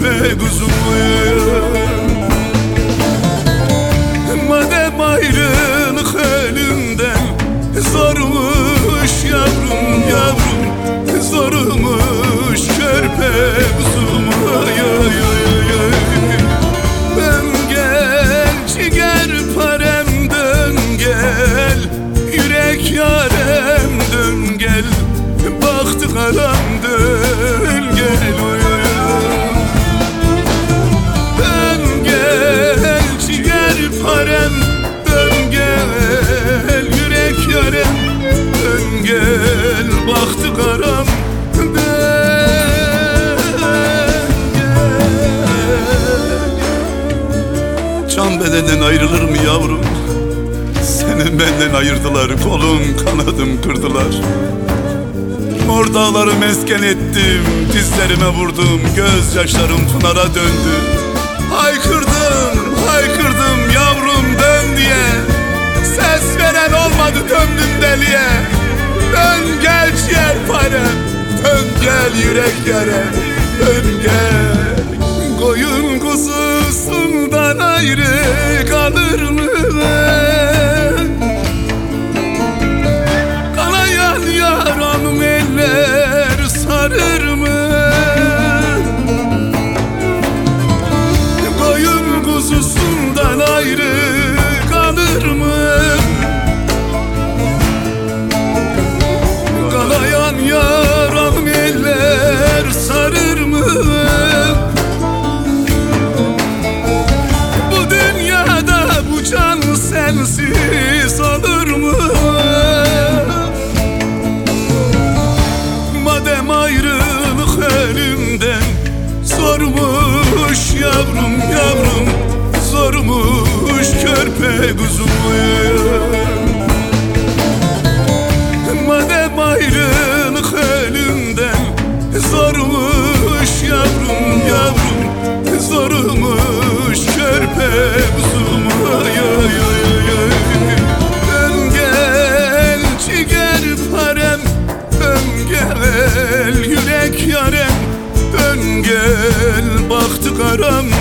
Körpe kuzum Madem ayrılık elimden Zormuş yavrum Dön Can bedenden ayrılır mı yavrum? Seni benden ayırdılar Kolum kanadım kırdılar. Mor dağları mesken ettim Dizlerime vurdum Gözyaşlarım pınara döndü. Haykırdım, haykırdım yavrum dön diye. Ses veren olmadı döndüm deliye. Dön gel ciğer parem Dön gel yürek yarem Dön gel Koyun kuzusundan ayrı kalır mı? Sensiz olur mu? Madem ayrılık elimden Zormuş yavrum yavrum Zormuş körpe kuzum Madem ayrılık elimden Zormuş yavrum yavrum Zormuş körpe kuzum karam